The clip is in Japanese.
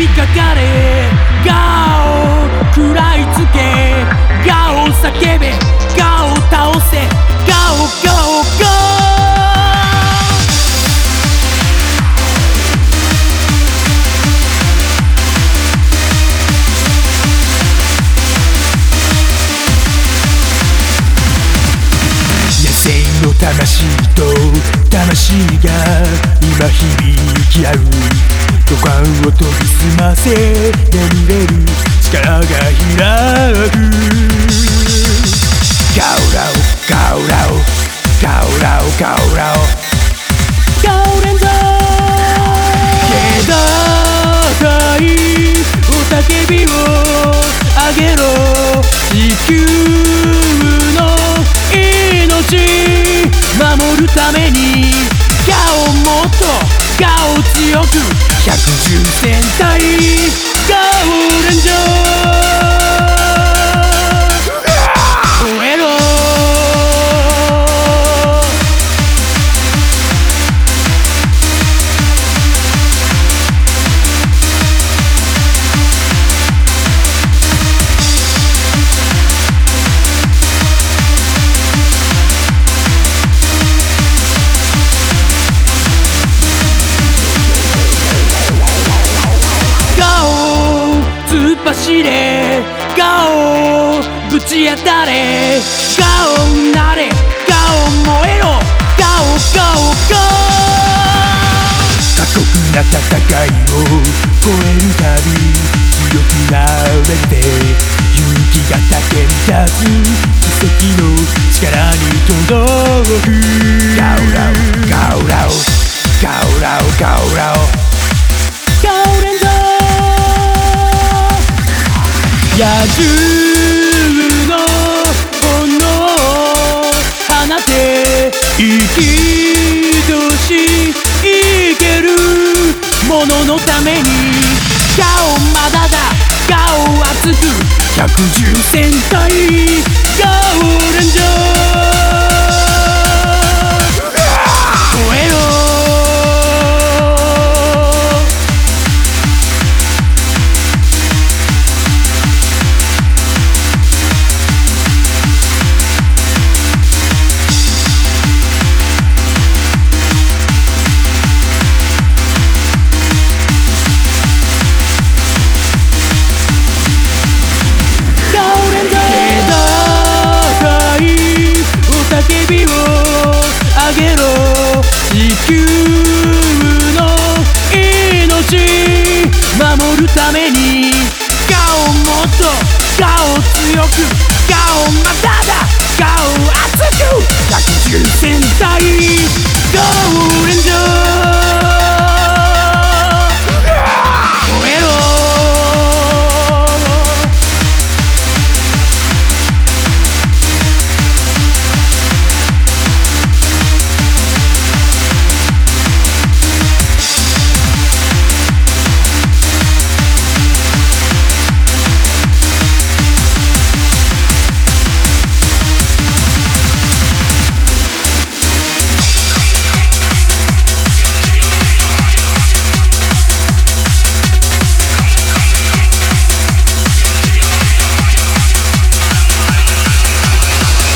びかかれガを食らいつけガを叫べガを倒せガオガオガオ野生の魂と魂が今響き合う研ぎ澄ませ眠れる力が開く。ガオラオガオラオ。ガオラオガオラオ。ガオレンザ気高いおたけびをあげろ。地球の命守るために。顔強く百獣戦隊ガオレンジャー走れガオぶち当たれ。ガオなれ。ガオ燃えろ。ガオガオガ過酷な戦いを超えるたび強くなれて勇気が竹に立つ。奇跡の力に届く。野獣の炎を放て生きとし生けるもののために。ガオまだ。だガオ熱く。百獣戦隊。ガげろ。地球の命守るために顔もっと顔強く顔まただ顔熱く百獣戦隊。